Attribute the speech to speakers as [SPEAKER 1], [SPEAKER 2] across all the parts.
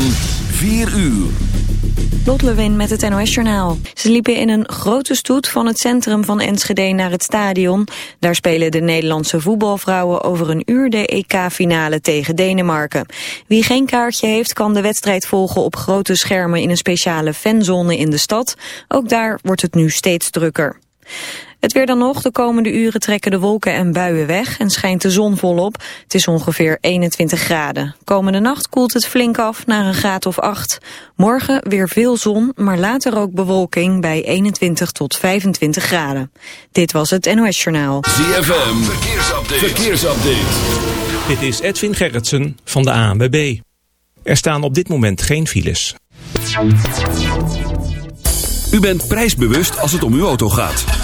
[SPEAKER 1] van 4 uur.
[SPEAKER 2] Lot Lewin met het NOS-journaal. Ze liepen in een grote stoet van het centrum van Enschede naar het stadion. Daar spelen de Nederlandse voetbalvrouwen over een uur de EK-finale tegen Denemarken. Wie geen kaartje heeft kan de wedstrijd volgen op grote schermen in een speciale fanzone in de stad. Ook daar wordt het nu steeds drukker. Het weer dan nog. De komende uren trekken de wolken en buien weg en schijnt de zon volop. Het is ongeveer 21 graden. Komende nacht koelt het flink af naar een graad of 8. Morgen weer veel zon, maar later ook bewolking bij 21 tot 25 graden. Dit was het NOS Journaal.
[SPEAKER 1] ZFM, verkeersupdate. verkeersupdate.
[SPEAKER 3] Dit is Edwin Gerritsen van de ANWB. Er staan op dit moment geen files.
[SPEAKER 1] U bent prijsbewust als het om uw auto gaat.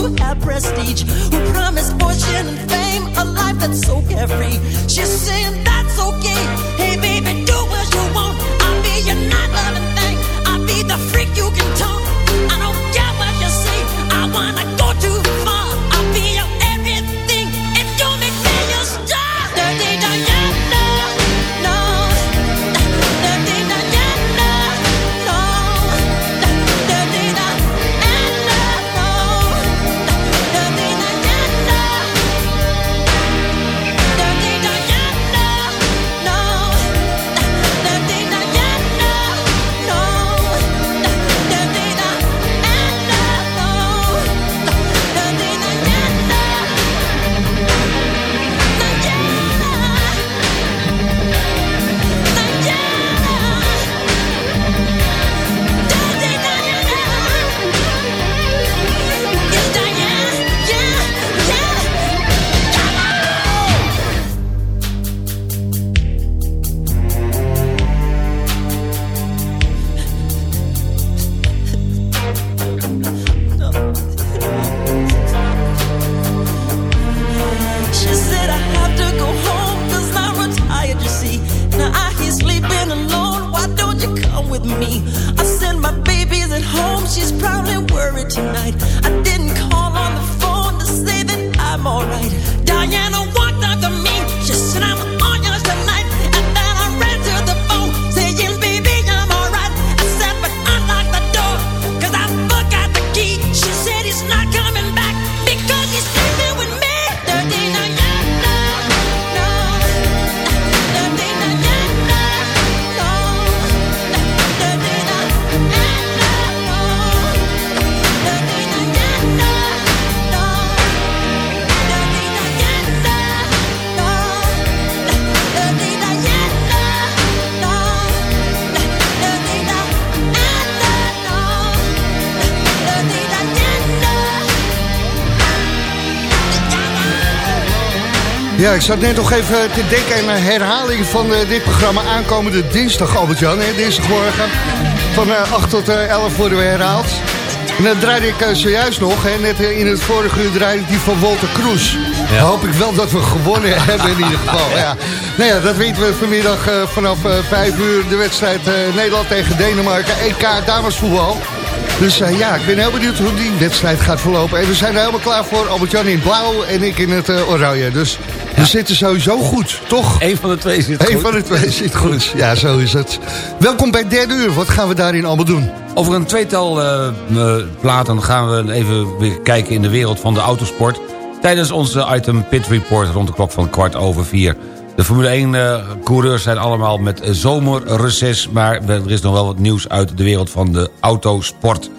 [SPEAKER 4] Who have prestige, who promise fortune and fame, a life that's so carefree. She's saying that's okay. Hey baby, do what you want. I'll be your night loving thing. I'll be the freak you can talk. I don't care what you say. I wanna
[SPEAKER 5] Ja, ik zat net nog even te denken aan een herhaling van eh, dit programma aankomende dinsdag, Albert-Jan. Dinsdagmorgen van uh, 8 tot 11 worden we herhaald. En dan draaide ik zojuist nog, hè, net in het vorige uur draaide ik die van Walter Kroes. Dan hoop ik wel dat we gewonnen hebben in ieder geval. Ja. Nou ja, dat weten we vanmiddag vanaf 5 uur de wedstrijd Nederland tegen Denemarken. EK damesvoetbal. Dus uh, ja, ik ben heel benieuwd hoe die wedstrijd gaat verlopen. En we zijn er helemaal klaar voor. Albert-Jan in blauw en ik in het uh, oranje. Dus we zitten sowieso goed, toch?
[SPEAKER 6] Eén van de twee zit
[SPEAKER 5] goed.
[SPEAKER 6] Eén
[SPEAKER 5] van de twee zit goed. Ja, zo is het. Welkom bij derde uur. Wat gaan we daarin allemaal doen?
[SPEAKER 6] Over een tweetal uh, platen gaan we even weer kijken in de wereld van de autosport. Tijdens onze item Pit Report rond de klok van kwart over vier. De Formule 1-coureurs zijn allemaal met zomerreces... maar er is nog wel wat nieuws uit de wereld van de autosport.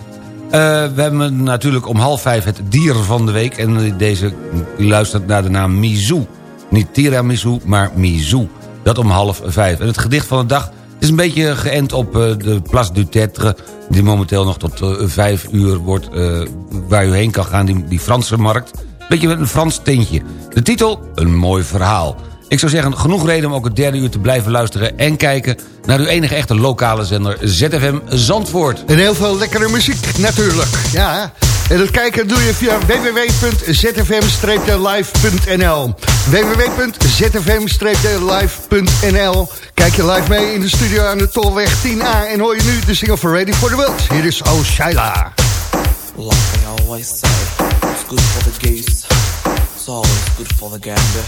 [SPEAKER 6] Uh, we hebben natuurlijk om half vijf het dier van de week... en deze luistert naar de naam Mizou. Niet tiramisu, maar Mizou. Dat om half vijf. En het gedicht van de dag is een beetje geënt op uh, de Place du Tetre... die momenteel nog tot uh, vijf uur wordt... waar u heen kan gaan, die, die Franse markt. Beetje met een Frans tintje. De titel, een mooi verhaal. Ik zou zeggen, genoeg reden om ook het derde uur te blijven luisteren... en kijken naar uw enige echte lokale zender ZFM Zandvoort.
[SPEAKER 5] En heel veel lekkere muziek, natuurlijk. Ja, en dat kijken doe je via www.zfm-live.nl www.zfm-live.nl Kijk je live mee in de studio aan de Tolweg 10A... en hoor je nu de single van Ready for the World. Hier is Oh Shaila.
[SPEAKER 7] Like I always say, it's good for the geese. It's always good for the gander.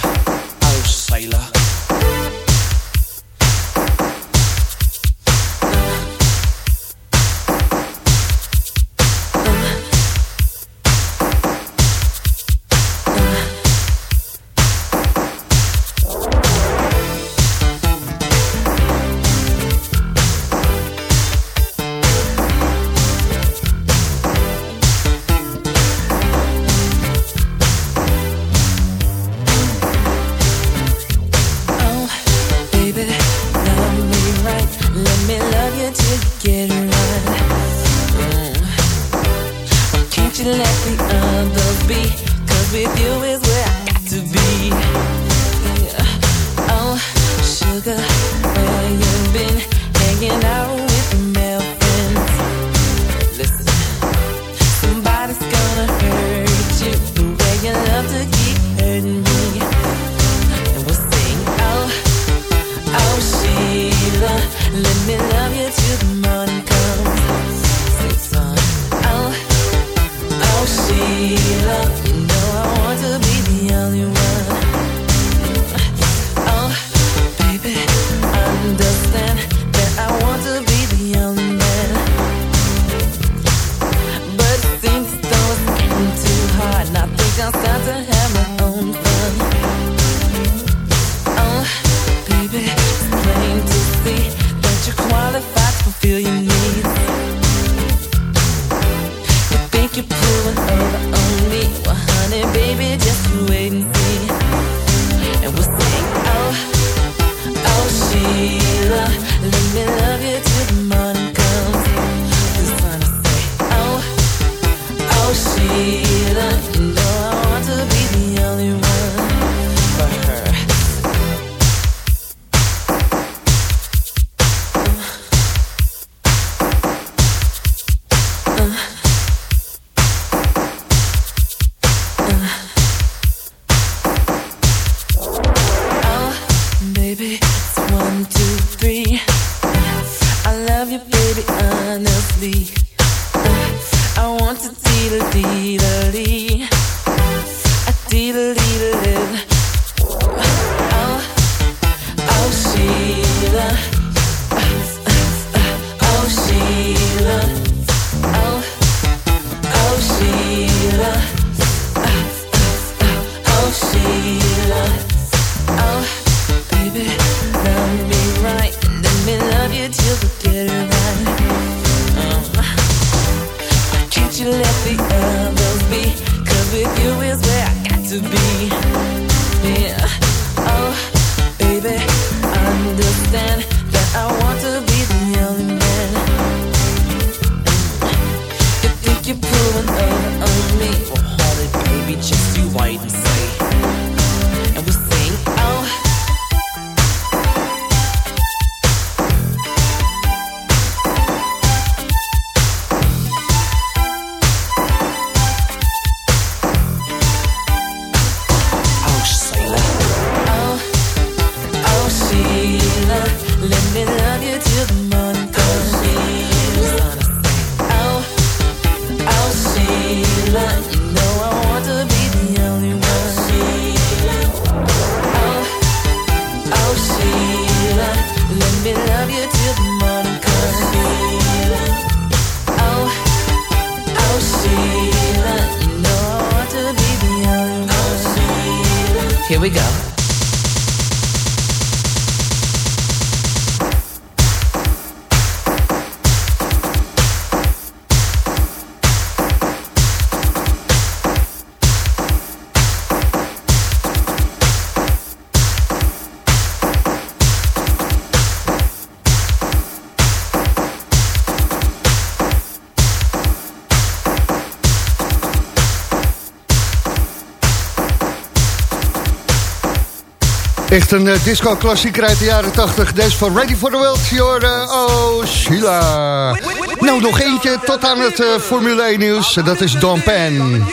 [SPEAKER 8] Echt een eh, disco-klassieker uit de jaren 80. Deze van Ready for the World, Jorden eh, Oh, Sheila. Nou, nog eentje tot aan het eh, Formule 1-nieuws. Dat is Don Pen.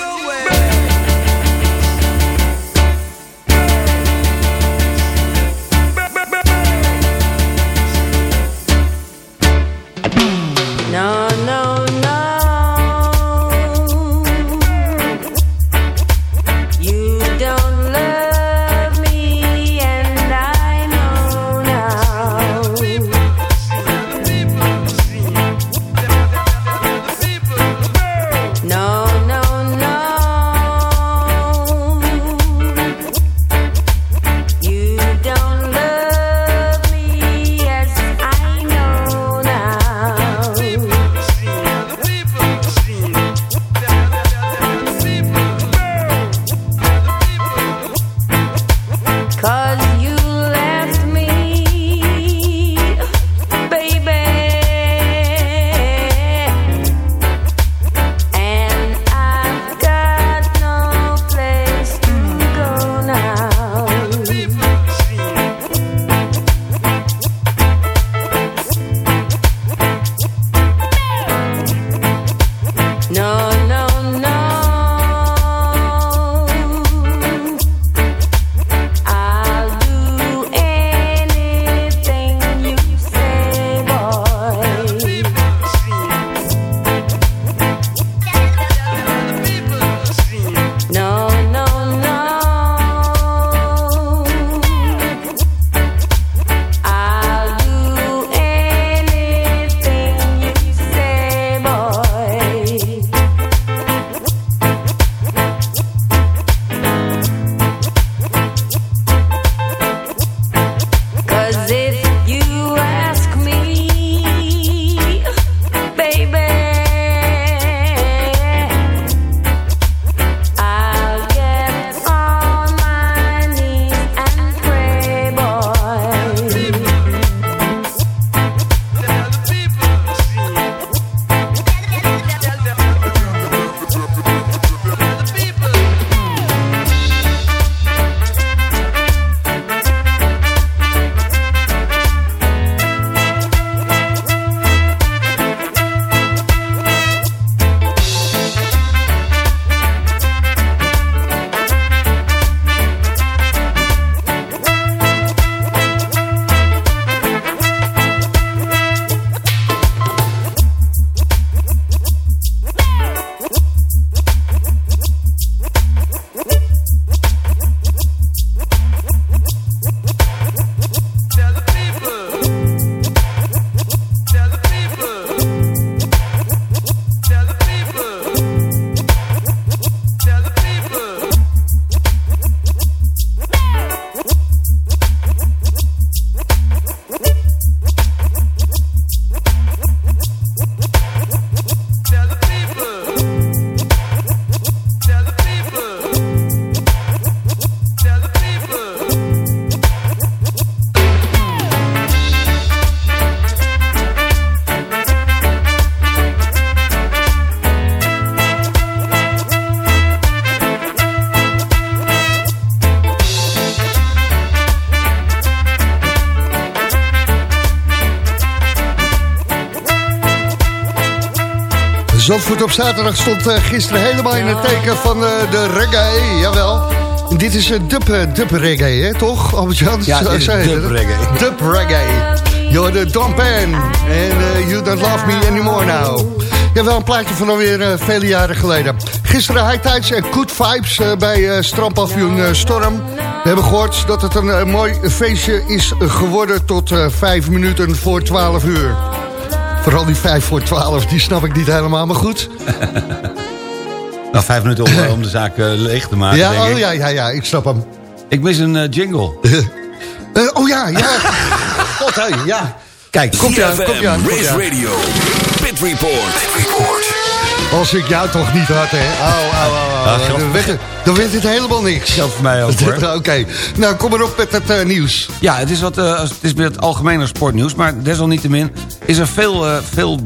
[SPEAKER 8] op zaterdag stond eh, gisteren helemaal in het teken van eh, de reggae, jawel. En dit is eh, dub, dub reggae, hè, toch?
[SPEAKER 5] Albert
[SPEAKER 8] Jans? Ja,
[SPEAKER 5] dub reggae.
[SPEAKER 8] Dub reggae.
[SPEAKER 5] You're the Dompen. And You Don't Love Me Anymore Now. Ja, wel een plaatje van alweer vele jaren geleden. Gisteren High Tides en Good Vibes bij uh, Storm. We hebben gehoord dat het een mooi feestje is geworden tot vijf minuten voor twaalf uur. Vooral die vijf voor twaalf, die snap ik niet helemaal, maar goed.
[SPEAKER 6] nou, vijf minuten om, om de zaak leeg te maken,
[SPEAKER 5] ja,
[SPEAKER 6] denk
[SPEAKER 5] oh,
[SPEAKER 6] ik.
[SPEAKER 5] Ja, ja, ja, ik snap hem.
[SPEAKER 6] Ik mis een jingle.
[SPEAKER 5] oh ja, ja. God, hey, ja.
[SPEAKER 6] Kijk,
[SPEAKER 5] komt je aan, komt je aan.
[SPEAKER 8] Race Radio, Pit Report. Pit Report.
[SPEAKER 5] Als ik jou toch niet had, hè. Au, au, au, au.
[SPEAKER 6] Ah,
[SPEAKER 5] dan, werd dan werd het helemaal niks.
[SPEAKER 6] Geldt voor mij ook, hoor.
[SPEAKER 5] Oké, okay. nou kom maar op met het uh, nieuws.
[SPEAKER 6] Ja, het is, wat, uh, het is weer het algemene sportnieuws. Maar desalniettemin is er veel, uh, veel,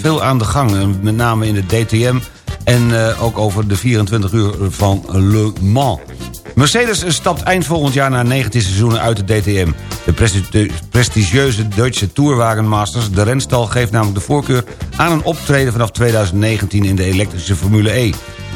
[SPEAKER 6] veel aan de gang. Met name in de DTM en ook over de 24 uur van Le Mans. Mercedes stapt eind volgend jaar na 19 seizoenen uit de DTM. De prestigieuze Duitse Tourwagenmasters, de renstal... geeft namelijk de voorkeur aan een optreden vanaf 2019 in de elektrische Formule E.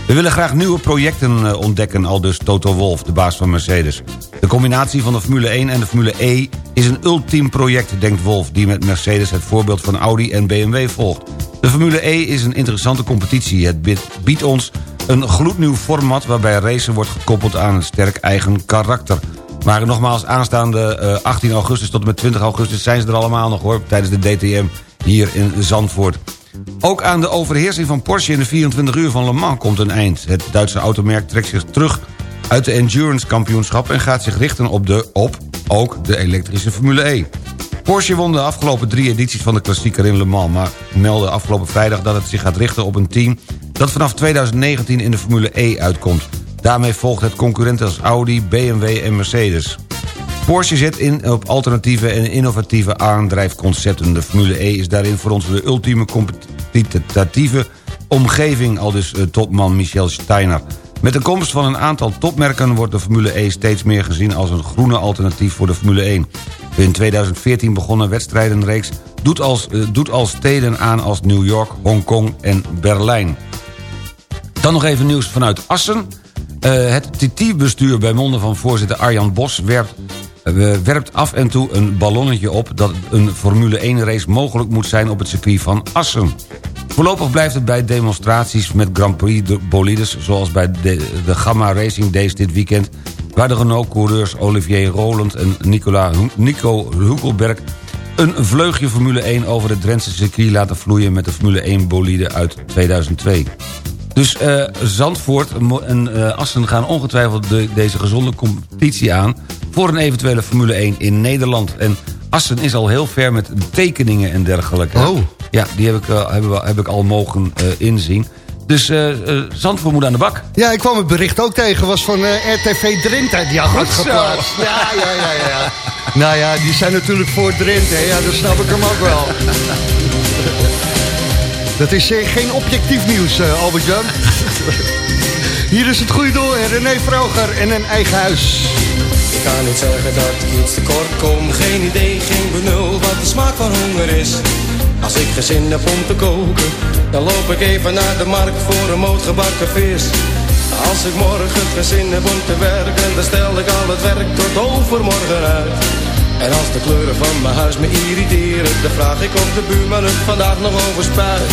[SPEAKER 6] We willen graag nieuwe projecten ontdekken, al dus Toto Wolff, de baas van Mercedes. De combinatie van de Formule 1 en de Formule E is een ultiem project, denkt Wolff... die met Mercedes het voorbeeld van Audi en BMW volgt. De Formule E is een interessante competitie. Het biedt ons een gloednieuw format waarbij racen wordt gekoppeld aan een sterk eigen karakter. Maar nogmaals, aanstaande uh, 18 augustus tot en met 20 augustus... zijn ze er allemaal nog hoor, tijdens de DTM hier in Zandvoort. Ook aan de overheersing van Porsche in de 24 uur van Le Mans komt een eind. Het Duitse automerk trekt zich terug uit de Endurance kampioenschap... en gaat zich richten op, de, op ook de elektrische Formule E. Porsche won de afgelopen drie edities van de klassieker in Le Mans... maar meldde afgelopen vrijdag dat het zich gaat richten op een team... dat vanaf 2019 in de Formule E uitkomt. Daarmee volgt het concurrenten als Audi, BMW en Mercedes. Porsche zet in op alternatieve en innovatieve aandrijfconcepten. De Formule E is daarin voor ons de ultieme competitieve omgeving... al dus topman Michel Steiner. Met de komst van een aantal topmerken wordt de Formule E steeds meer gezien... als een groene alternatief voor de Formule 1. In 2014 begonnen wedstrijdenreeks doet als, uh, doet als steden aan als New York, Hongkong en Berlijn. Dan nog even nieuws vanuit Assen. Uh, het TT-bestuur bij monden van voorzitter Arjan Bos werpt, uh, werpt af en toe een ballonnetje op... dat een Formule 1-race mogelijk moet zijn op het circuit van Assen. Voorlopig blijft het bij demonstraties met Grand Prix bolides... zoals bij de, de Gamma Racing Days dit weekend... waar de Renault-coureurs Olivier Roland en Nicola, Nico Hulkelberg... een vleugje Formule 1 over het Drentse circuit laten vloeien... met de Formule 1 bolide uit 2002. Dus uh, Zandvoort en uh, Assen gaan ongetwijfeld de, deze gezonde competitie aan... voor een eventuele Formule 1 in Nederland. En Assen is al heel ver met tekeningen en dergelijke.
[SPEAKER 5] Oh.
[SPEAKER 6] Ja, die heb ik, uh, heb, heb ik al mogen inzien. Dus uh, Zandvoort moet aan de bak.
[SPEAKER 5] Ja, ik kwam het bericht ook tegen. was van RTV Drenthe. Die had geplaatst. Ja, ja, ja, ja. nou ja, die zijn natuurlijk voor Drenthe. Ja, dat snap ik hem ook wel. dat is geen objectief nieuws, Albert-Jan. Hier is het goede doel. René Vroger en een eigen huis.
[SPEAKER 9] Ik kan niet zeggen dat ik iets tekort kom. Geen idee, geen benul wat de smaak van honger is. Als ik geen zin heb om te koken, dan loop ik even naar de markt voor een moot gebakken vis. Als ik morgen geen zin heb om te werken, dan stel ik al het werk tot overmorgen uit. En als de kleuren van mijn huis me irriteren, dan vraag ik of de buurman het vandaag nog over spuit.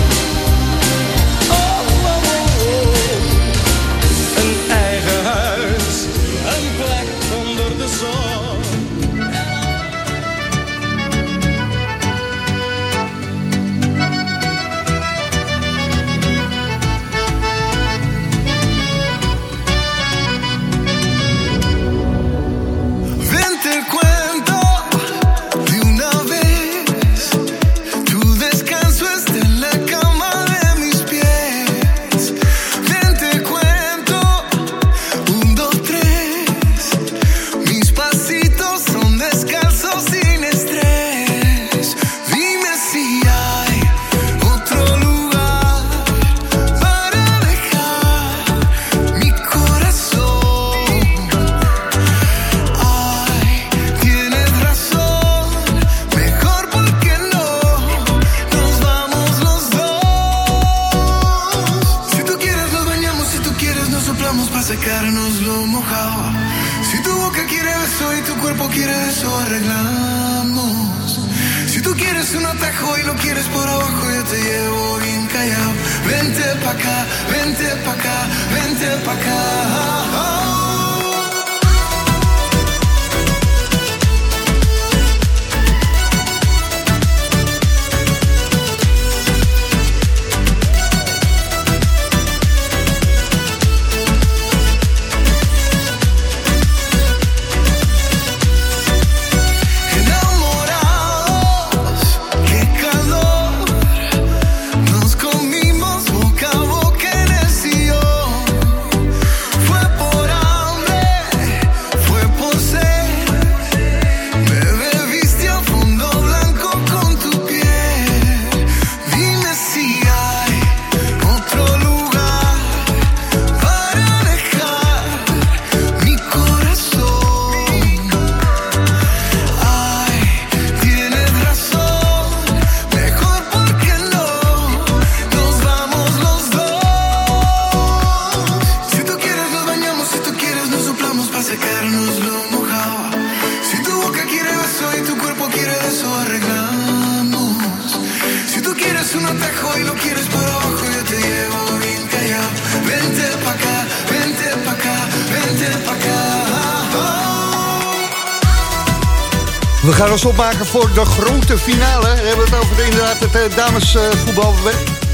[SPEAKER 5] We gaan ons opmaken voor de grote finale. We hebben het over de, inderdaad het eh, damesvoetbal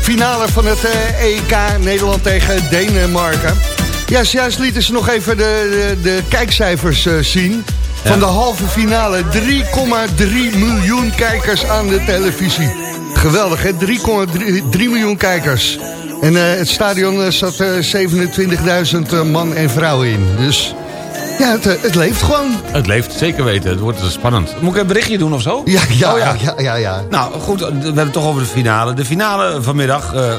[SPEAKER 5] finale van het eh, EK Nederland tegen Denemarken. Ja, juist lieten ze nog even de, de, de kijkcijfers eh, zien. Van de halve finale. 3,3 miljoen kijkers aan de televisie. Geweldig, hè? 3,3 miljoen kijkers. En eh, het stadion eh, zat eh, 27.000 man en vrouwen in. Dus ja, het, eh, het leeft gewoon.
[SPEAKER 6] Het leeft, zeker weten. Het wordt spannend. Moet ik een berichtje doen of zo?
[SPEAKER 5] Ja, ja,
[SPEAKER 6] Oh,
[SPEAKER 5] ja. ja, ja, ja.
[SPEAKER 6] Nou, goed, we hebben het toch over de finale. De finale vanmiddag eh,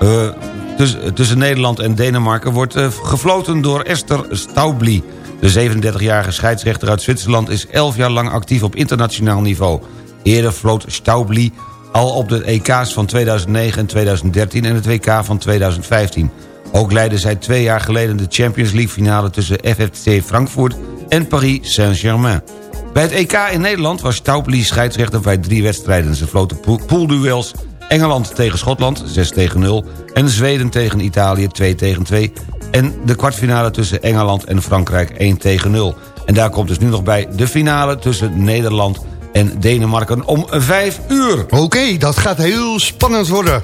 [SPEAKER 6] eh, tussen, tussen Nederland en Denemarken... wordt eh, gefloten door Esther Staubli. De 37-jarige scheidsrechter uit Zwitserland is 11 jaar lang actief op internationaal niveau. Eerder floot Staubli al op de EK's van 2009 en 2013 en het WK van 2015. Ook leidde zij twee jaar geleden de Champions League finale tussen FFC Frankfurt en Paris Saint-Germain. Bij het EK in Nederland was Staubli scheidsrechter bij drie wedstrijden. Ze floten pool- poolduels Engeland tegen Schotland 6 tegen 0 en Zweden tegen Italië 2 tegen 2 en de kwartfinale tussen Engeland en Frankrijk 1 tegen 0. En daar komt dus nu nog bij de finale tussen Nederland en Denemarken om 5 uur.
[SPEAKER 7] Oké, dat gaat heel spannend worden.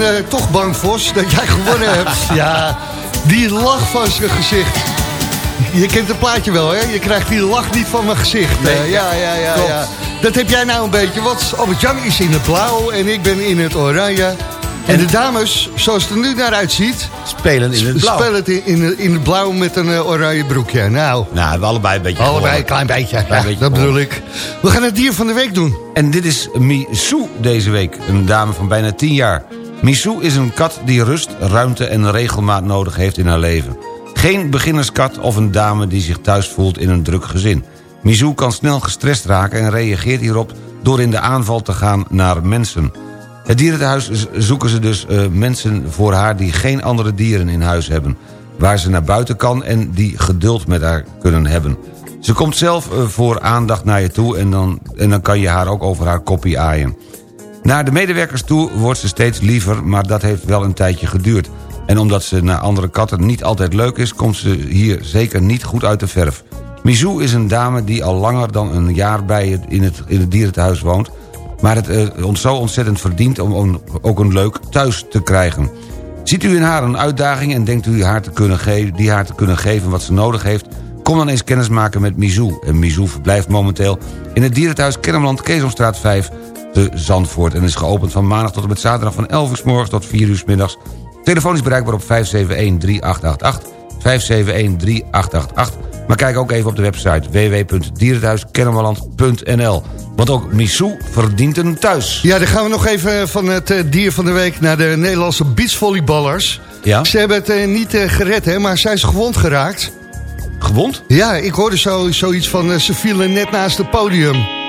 [SPEAKER 7] Ben eh, toch bang, Vos, dat jij gewonnen hebt. Ja, die lach van zijn gezicht. Je kent het plaatje wel, hè? Je krijgt die lach niet van mijn gezicht.
[SPEAKER 6] Nee,
[SPEAKER 7] Eh, ja, ja, ja,
[SPEAKER 6] klopt.
[SPEAKER 7] ja. Dat heb jij nou een beetje. Want Albert-Jan is in het blauw en ik ben in het oranje. En de dames, zoals het er nu naar uitziet...
[SPEAKER 6] Spelen in het blauw.
[SPEAKER 7] spelen in, in, in het blauw met een eh, oranje broekje. Nou,
[SPEAKER 6] Nou, we allebei een beetje
[SPEAKER 7] allebei een klein beetje.
[SPEAKER 6] Klein
[SPEAKER 7] Ja,
[SPEAKER 6] beetje
[SPEAKER 7] dat bedoel ik. We gaan het dier van de week doen.
[SPEAKER 6] En dit is Missou deze week, een dame van bijna 10 jaar. Missou is een kat die rust, ruimte en regelmaat nodig heeft in haar leven. Geen beginnerskat of een dame die zich thuis voelt in een druk gezin. Missou kan snel gestrest raken en reageert hierop door in de aanval te gaan naar mensen. Het dierenhuis zoeken ze dus eh, mensen voor haar die geen andere dieren in huis hebben. Waar ze naar buiten kan en die geduld met haar kunnen hebben. Ze komt zelf eh, voor aandacht naar je toe en dan, en dan kan je haar ook over haar koppie aaien. Naar de medewerkers toe wordt ze steeds liever, maar dat heeft wel een tijdje geduurd. En omdat ze naar andere katten niet altijd leuk is... komt ze hier zeker niet goed uit de verf. Mizou is een dame die al langer dan een jaar bij het, in, het, in het dierentehuis woont... maar het eh, ons zo ontzettend verdient om ook een leuk thuis te krijgen. Ziet u in haar een uitdaging en denkt u haar te kunnen ge- die haar te kunnen geven wat ze nodig heeft... kom dan eens kennis maken met Mizou. En Mizou verblijft momenteel in het dierentehuis Kennemerland Keesomstraat 5 te Zandvoort... en is geopend van maandag tot en met zaterdag van 11 uur s morgens tot 4 uur s middags. Telefoon is bereikbaar op 571-3888, 571-3888... maar kijk ook even op de website www.dierenthuiskennemerland.nl. Want ook Missou verdient een thuis.
[SPEAKER 5] Ja, dan gaan we nog even van het eh, dier van de week naar de Nederlandse beachvolleyballers.
[SPEAKER 6] Ja?
[SPEAKER 5] Ze hebben het eh, niet eh, gered, hè, maar zijn ze gewond geraakt.
[SPEAKER 6] Gewond?
[SPEAKER 5] Ja, ik hoorde zo, zoiets van ze vielen net naast het podium.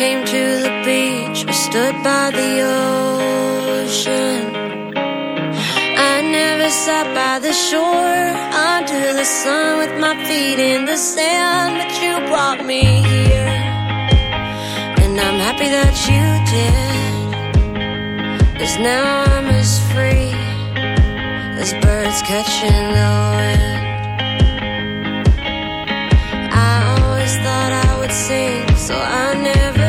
[SPEAKER 10] Came to the beach or stood by the ocean. I never sat by the shore under the sun with my feet in the sand, but you brought me here. And I'm happy that you did. Cause now I'm as free as birds catching the wind. I always thought I would sing, so I never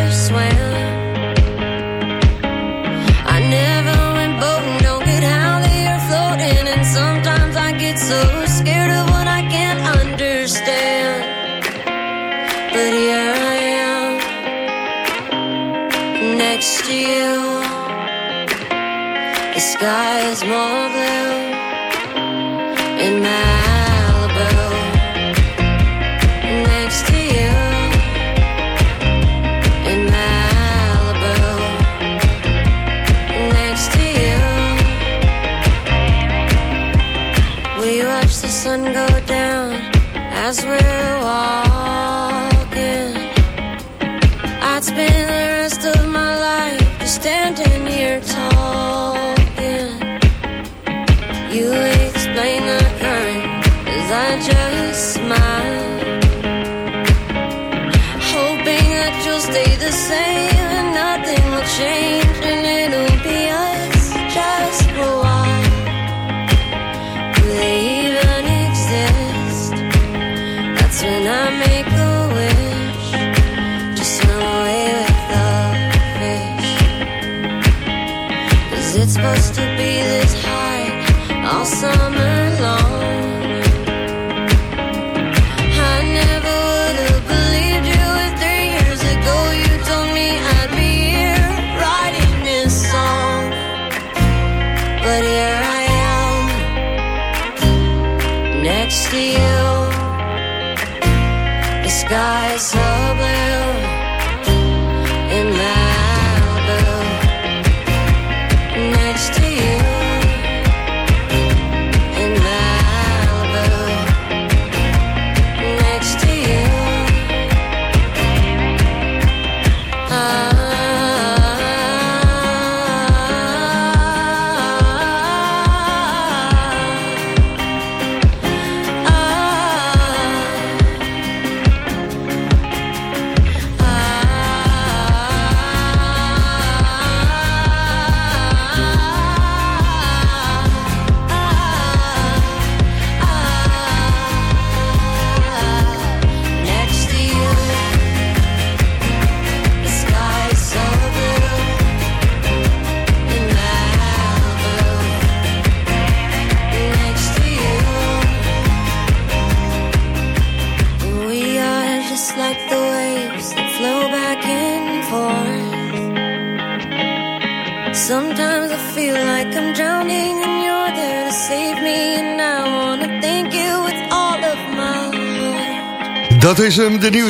[SPEAKER 10] sky is more blue in Malibu as we
[SPEAKER 5] walk uh. Summer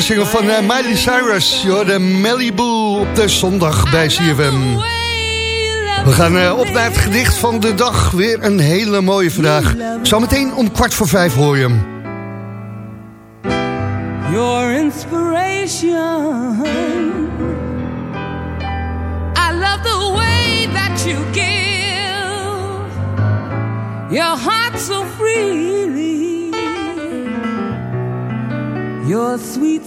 [SPEAKER 5] nieuwe van eh, Miley Cyrus. Joh, de Malibu op de zondag bij CFM. We gaan eh, op naar het gedicht van de dag. Weer een hele mooie vandaag. Zometeen om kwart voor vijf hoor je hem.
[SPEAKER 11] your inspiration. I love the way that you give your heart so freely, your sweet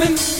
[SPEAKER 8] coming.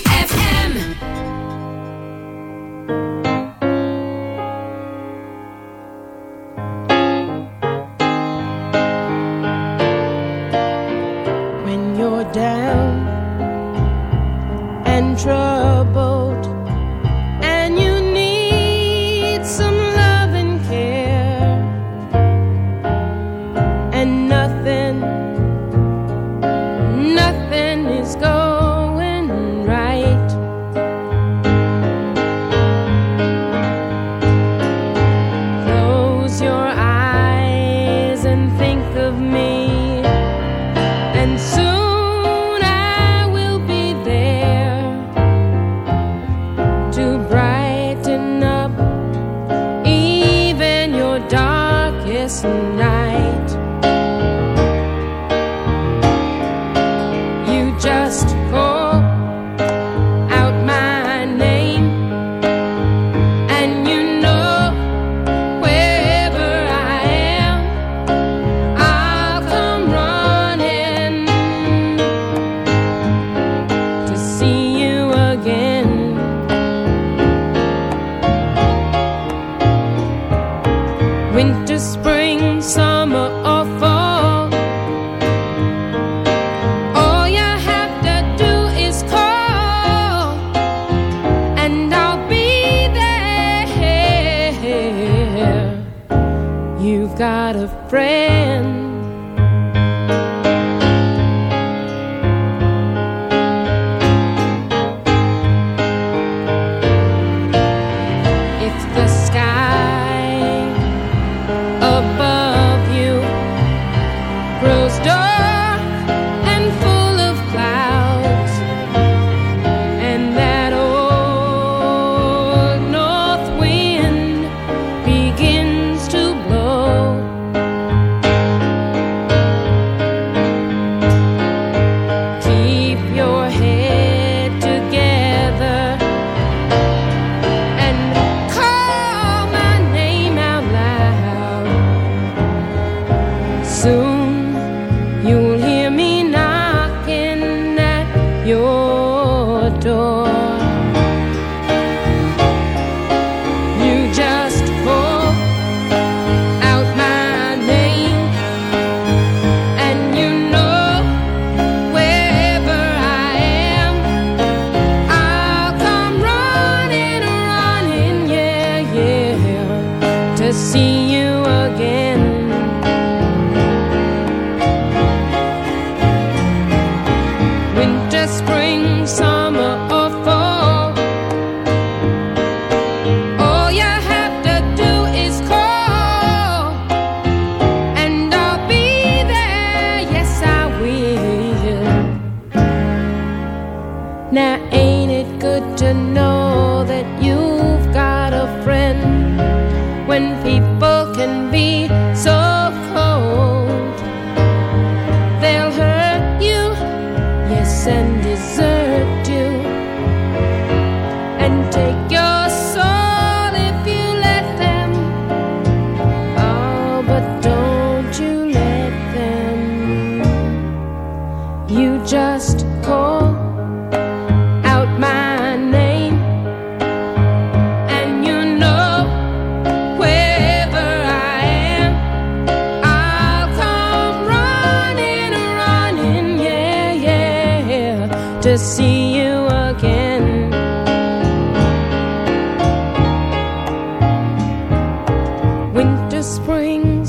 [SPEAKER 12] spring.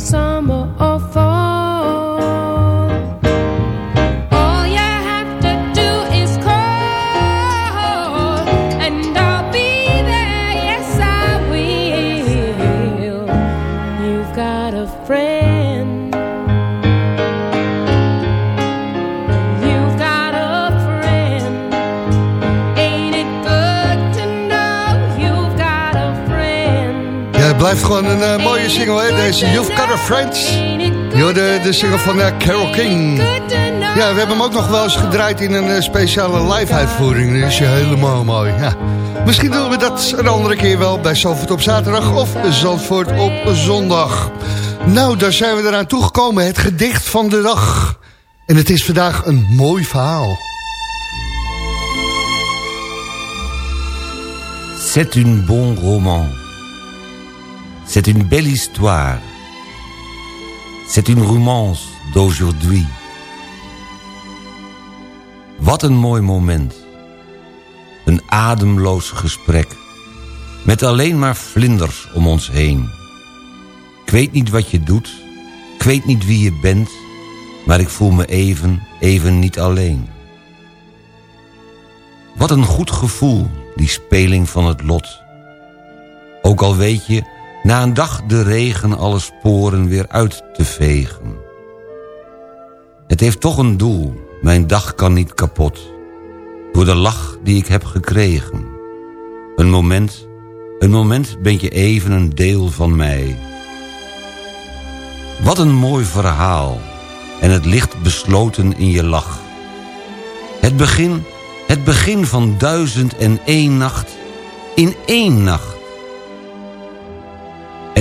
[SPEAKER 5] single, hè? deze You've Got a Friend. De single van eh, uh, Carol King. Ja, we hebben hem ook nog wel eens gedraaid in een eh, speciale live-uitvoering. Dat is eh, helemaal mooi. Ja. Misschien doen we dat een andere keer wel bij Zandvoort op zaterdag of Zandvoort op zondag.
[SPEAKER 13] Nou, daar zijn we eraan toegekomen. Het gedicht van de dag. En het is vandaag een mooi verhaal.
[SPEAKER 6] C'est une bon roman. C'est une belle histoire. C'est une romance d'aujourd'hui. Wat een mooi moment. Een ademloos gesprek. Met alleen maar vlinders om ons heen. Ik weet niet wat je doet. Ik weet niet wie je bent. Maar ik voel me even, even niet alleen. Wat een goed gevoel, die speling van het lot. Ook al weet je, na een dag de regen alle sporen weer uit te vegen. Het heeft toch een doel, mijn dag kan niet kapot. Door de lach die ik heb gekregen. Een moment, een moment ben je even een deel van mij. Wat een mooi verhaal. En het ligt besloten in je lach. Het begin, het begin van duizend en één nacht. In één nacht.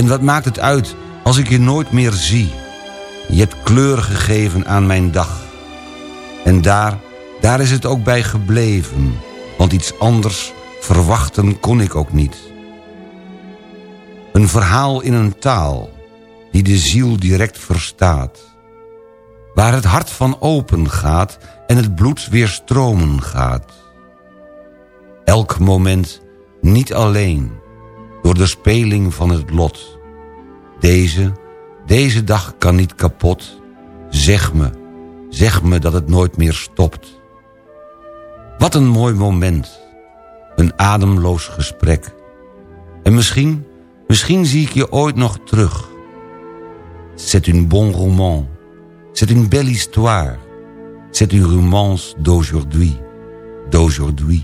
[SPEAKER 6] En wat maakt het uit als ik je nooit meer zie? Je hebt kleur gegeven aan mijn dag. En daar, daar is het ook bij gebleven. Want iets anders verwachten kon ik ook niet. Een verhaal in een taal die de ziel direct verstaat. Waar het hart van open gaat en het bloed weer stromen gaat. Elk moment niet alleen, door de speling van het lot. Deze, deze dag kan niet kapot. Zeg me, zeg me dat het nooit meer stopt. Wat een mooi moment. Een ademloos gesprek. En misschien, misschien zie ik je ooit nog terug. C'est une bon roman. C'est une belle histoire. C'est une romance d'aujourd'hui. D'aujourd'hui.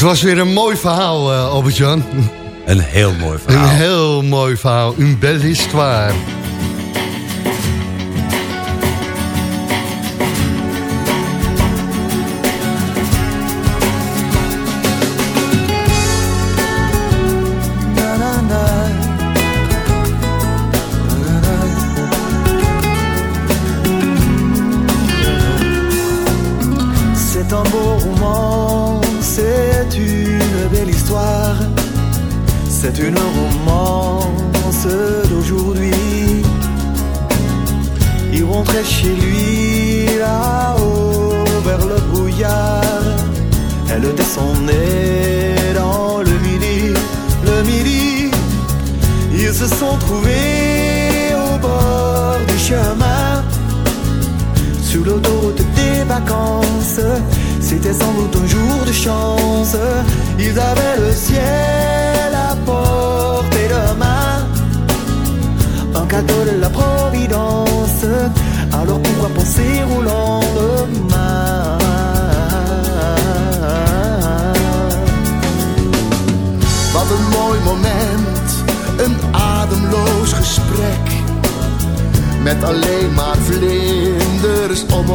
[SPEAKER 13] Het was weer een mooi verhaal, eh, Albert-Jan.
[SPEAKER 6] Een heel mooi
[SPEAKER 13] Een
[SPEAKER 6] verhaal.
[SPEAKER 13] heel mooi verhaal. Une belle histoire.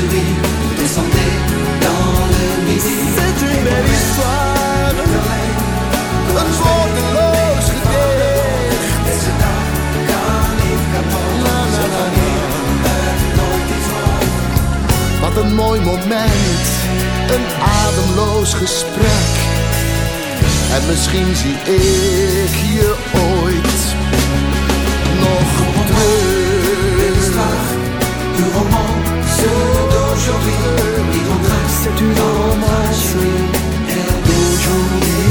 [SPEAKER 13] lui, descendait dans le midi.
[SPEAKER 14] C'est une belle histoire. Een zorgeloos gedicht.
[SPEAKER 13] Deze dag kan niet kapot.
[SPEAKER 14] La, la, la, la. Wat een mooi moment, een ademloos gesprek. En misschien zie ik je ooit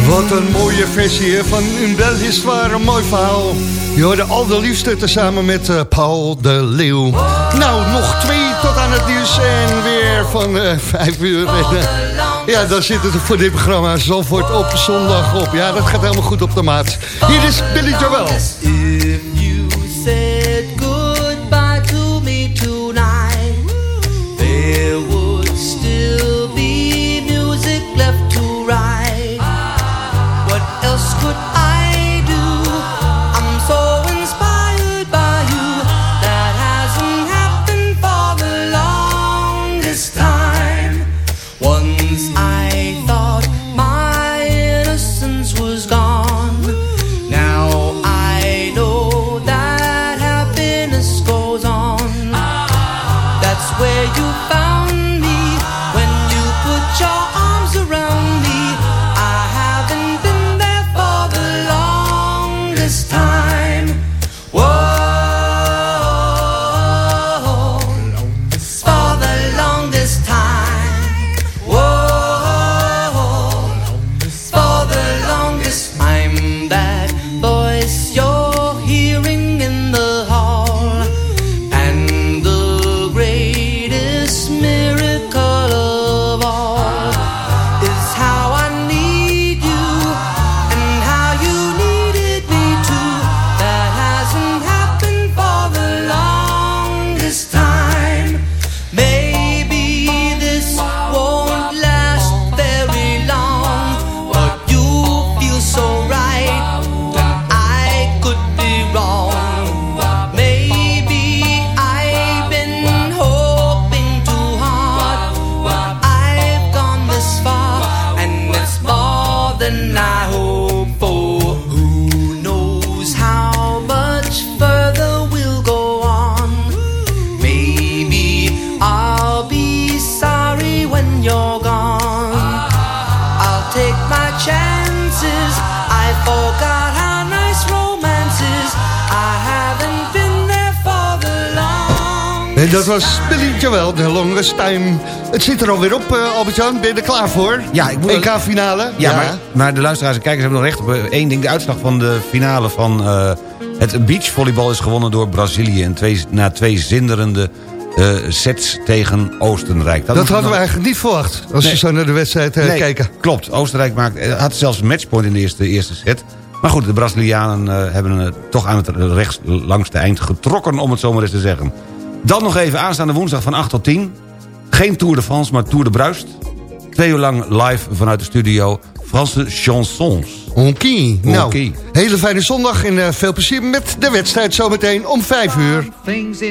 [SPEAKER 5] Wat een mooie versie van een histoire, een mooi verhaal. Je hoorde al de liefste tezamen met eh, Paul de Leeuw. Nou, nog twee tot aan het nieuws en weer van eh, vijf uur. En, ja, dan zit het voor dit programma Zalvoort op zondag op. Ja, dat gaat helemaal goed op de maat. Hier is Billy Joel. Dat was Billy Joel, de longest time. Het zit er alweer op, eh, Albert-Jan. Ben je er klaar voor?
[SPEAKER 6] Ja, ik moet...
[SPEAKER 5] EK-finale?
[SPEAKER 6] Ja, Maar, maar de luisteraars en kijkers hebben nog recht op eh, één ding. De uitslag van de finale van eh, het beachvolleybal is gewonnen door Brazilië... En twee, na twee zinderende sets tegen Oostenrijk.
[SPEAKER 5] Dat, hadden we eigenlijk niet verwacht. Als
[SPEAKER 6] Nee.
[SPEAKER 5] je zo naar de wedstrijd
[SPEAKER 6] Nee,
[SPEAKER 5] kijken.
[SPEAKER 6] Klopt, Oostenrijk maakt, had zelfs een matchpoint in de eerste, eerste set. Maar goed, de Brazilianen hebben toch aan het rechts langste eind getrokken... om het zo maar eens te zeggen. Dan nog even aanstaande woensdag van 8 tot 10. Geen Tour de France, maar Tour de Bruist. Twee uur lang live vanuit de studio. Franse chansons.
[SPEAKER 5] Oké, nou, hele fijne zondag en eh, veel plezier met de wedstrijd zometeen om vijf uur.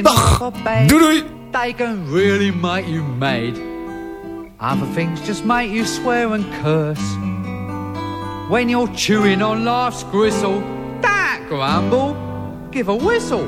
[SPEAKER 5] Dag!
[SPEAKER 6] Doei doei!
[SPEAKER 15] they can really make you mad. Other things just make you swear and curse. When you're chewing on life's gristle, don't grumble, give a whistle.